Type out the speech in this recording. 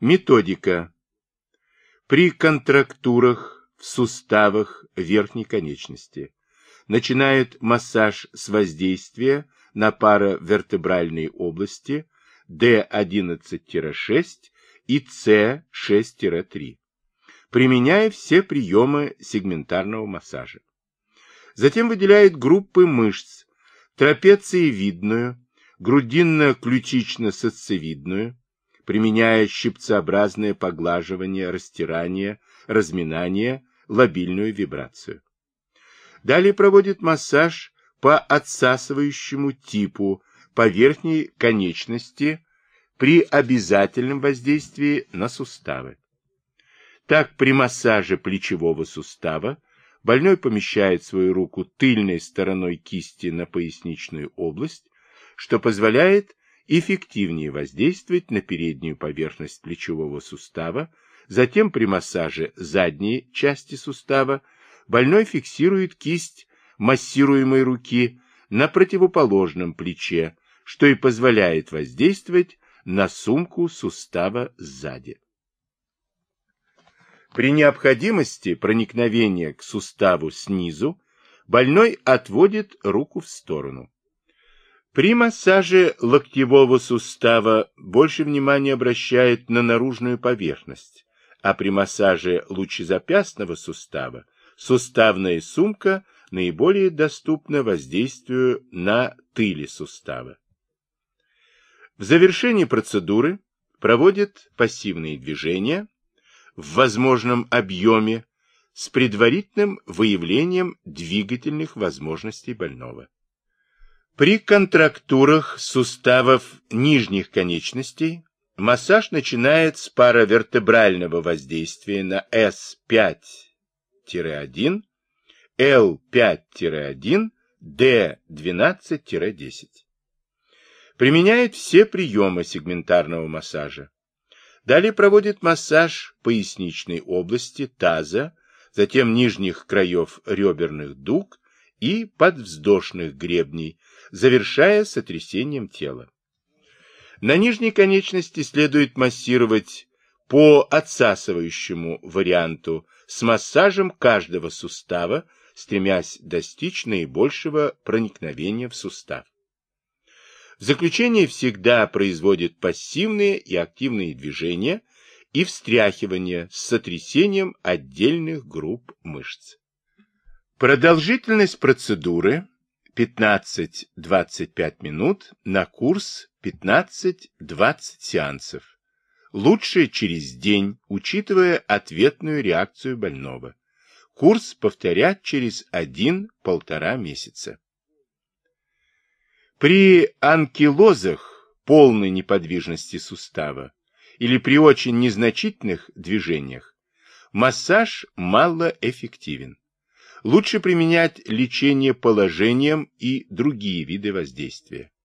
Методика. При контрактурах в суставах верхней конечности начинает массаж с воздействия на паравертебральные области D11-6 и C6-3, применяя все приемы сегментарного массажа. Затем выделяет группы мышц трапециевидную, грудинно-ключично-сосцевидную, применяя щипцеобразное поглаживание, растирание, разминание, лобильную вибрацию. Далее проводит массаж по отсасывающему типу по верхней конечности при обязательном воздействии на суставы. Так, при массаже плечевого сустава больной помещает свою руку тыльной стороной кисти на поясничную область, что позволяет эффективнее воздействовать на переднюю поверхность плечевого сустава, затем при массаже задней части сустава больной фиксирует кисть массируемой руки на противоположном плече, что и позволяет воздействовать на сумку сустава сзади. При необходимости проникновения к суставу снизу больной отводит руку в сторону. При массаже локтевого сустава больше внимания обращают на наружную поверхность, а при массаже лучезапястного сустава суставная сумка наиболее доступна воздействию на тыли сустава. В завершении процедуры проводят пассивные движения в возможном объеме с предварительным выявлением двигательных возможностей больного. При контрактурах суставов нижних конечностей массаж начинает с паравертебрального воздействия на S5-1, L5-1, D12-10. Применяет все приемы сегментарного массажа. Далее проводит массаж поясничной области, таза, затем нижних краев реберных дуг и подвздошных гребней, завершая сотрясением тела. На нижней конечности следует массировать по отсасывающему варианту с массажем каждого сустава, стремясь достичь наибольшего проникновения в сустав. В заключение всегда производит пассивные и активные движения и встряхивания с сотрясением отдельных групп мышц. Продолжительность процедуры 15-25 минут на курс 15-20 сеансов. Лучше через день, учитывая ответную реакцию больного. Курс повторять через 1-1,5 месяца. При анкилозах полной неподвижности сустава или при очень незначительных движениях массаж малоэффективен. Лучше применять лечение положением и другие виды воздействия.